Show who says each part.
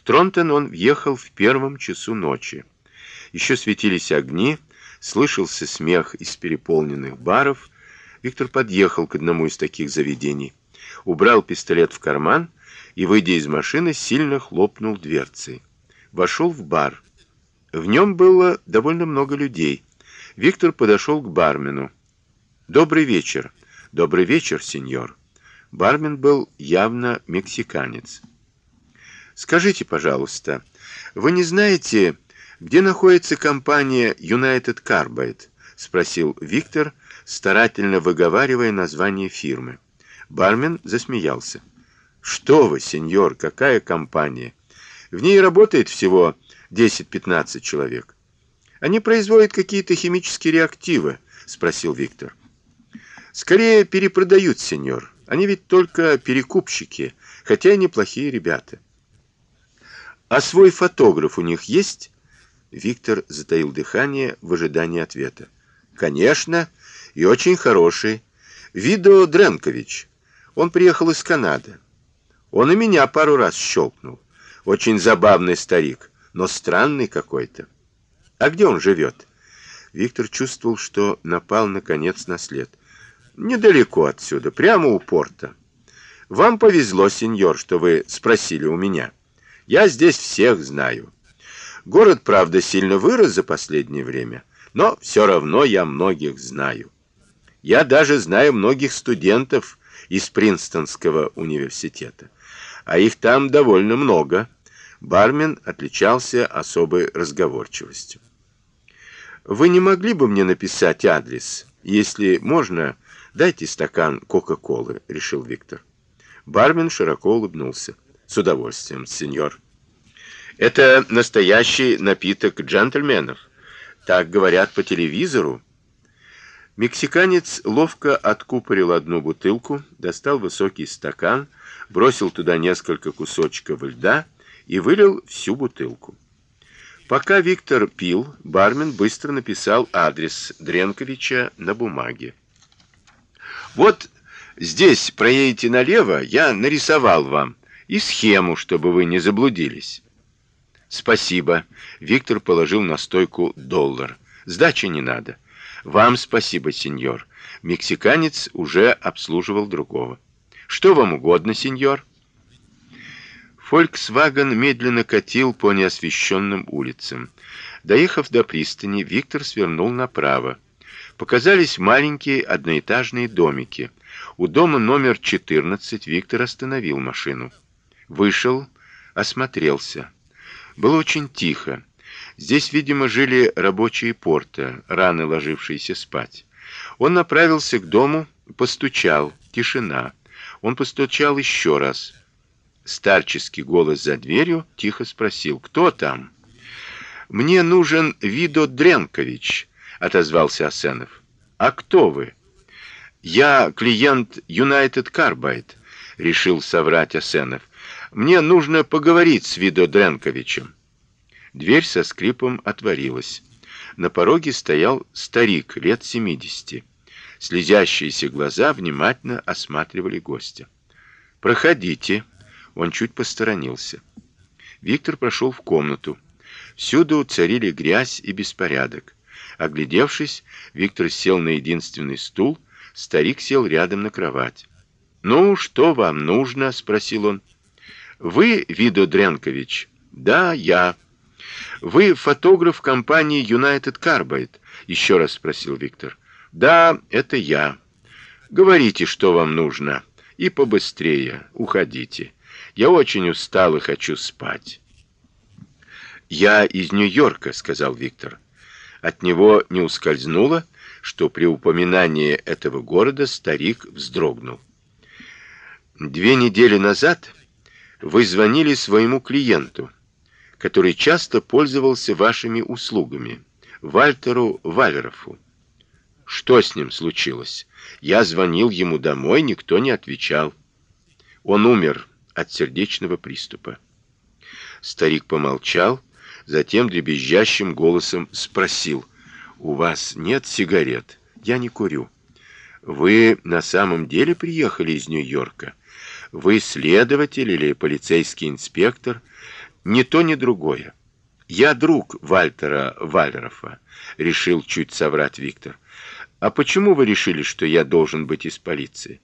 Speaker 1: В Тронтон он въехал в первом часу ночи. Еще светились огни, слышался смех из переполненных баров. Виктор подъехал к одному из таких заведений, убрал пистолет в карман и, выйдя из машины, сильно хлопнул дверцей. Вошел в бар. В нем было довольно много людей. Виктор подошел к бармену. Добрый вечер. Добрый вечер, сеньор. Бармен был явно мексиканец. Скажите, пожалуйста, вы не знаете, где находится компания United Carbide? спросил Виктор, старательно выговаривая название фирмы. Бармен засмеялся. Что вы, сеньор, какая компания? В ней работает всего 10-15 человек. Они производят какие-то химические реактивы, спросил Виктор. Скорее перепродают, сеньор. Они ведь только перекупщики, хотя и неплохие ребята. А свой фотограф у них есть? Виктор затаил дыхание в ожидании ответа. Конечно, и очень хороший. Видо Дренкович. Он приехал из Канады. Он и меня пару раз щелкнул. Очень забавный старик, но странный какой-то. А где он живет? Виктор чувствовал, что напал наконец на след. Недалеко отсюда, прямо у порта. Вам повезло, сеньор, что вы спросили у меня. Я здесь всех знаю. Город, правда, сильно вырос за последнее время, но все равно я многих знаю. Я даже знаю многих студентов из Принстонского университета а их там довольно много. Бармен отличался особой разговорчивостью. Вы не могли бы мне написать адрес? Если можно, дайте стакан Кока-колы, решил Виктор. Бармен широко улыбнулся. С удовольствием, сеньор. Это настоящий напиток джентльменов. Так говорят по телевизору. Мексиканец ловко откупорил одну бутылку, достал высокий стакан, бросил туда несколько кусочков льда и вылил всю бутылку. Пока Виктор пил, бармен быстро написал адрес Дренковича на бумаге. Вот здесь проедете налево, я нарисовал вам и схему, чтобы вы не заблудились. Спасибо. Виктор положил на стойку доллар. Сдачи не надо. Вам спасибо, сеньор. Мексиканец уже обслуживал другого. Что вам угодно, сеньор? Фольксваген медленно катил по неосвещенным улицам. Доехав до пристани, Виктор свернул направо. Показались маленькие одноэтажные домики. У дома номер 14 Виктор остановил машину. Вышел, осмотрелся. Было очень тихо. Здесь, видимо, жили рабочие порта, рано ложившиеся спать. Он направился к дому, постучал. Тишина. Он постучал еще раз. Старческий голос за дверью тихо спросил: "Кто там?" "Мне нужен Видо Дренкович", отозвался Асенов. "А кто вы?" "Я клиент United Carbide", решил соврать Асенов. "Мне нужно поговорить с Видо Дренковичем". Дверь со скрипом отворилась. На пороге стоял старик лет семидесяти. Слезящиеся глаза внимательно осматривали гостя. Проходите. Он чуть посторонился. Виктор прошел в комнату. Всюду царили грязь и беспорядок. Оглядевшись, Виктор сел на единственный стул, старик сел рядом на кровать. "Ну, что вам нужно?" спросил он. "Вы Видо Дренкович?" "Да, я." "Вы фотограф компании United Carbide?" еще раз спросил Виктор. Да, это я. Говорите, что вам нужно, и побыстрее. Уходите. Я очень устал и хочу спать. Я из Нью-Йорка, сказал Виктор. От него не ускользнуло, что при упоминании этого города старик вздрогнул. Две недели назад вы звонили своему клиенту, который часто пользовался вашими услугами, Вальтеру Валерофу. Что с ним случилось? Я звонил ему домой, никто не отвечал. Он умер от сердечного приступа. Старик помолчал, затем дребезжащим голосом спросил: "У вас нет сигарет? Я не курю. Вы на самом деле приехали из Нью-Йорка? Вы следователь или полицейский инспектор? Ни то, ни другое. Я друг Вальтера Валерофа, решил чуть соврать Виктор. А почему вы решили, что я должен быть из полиции?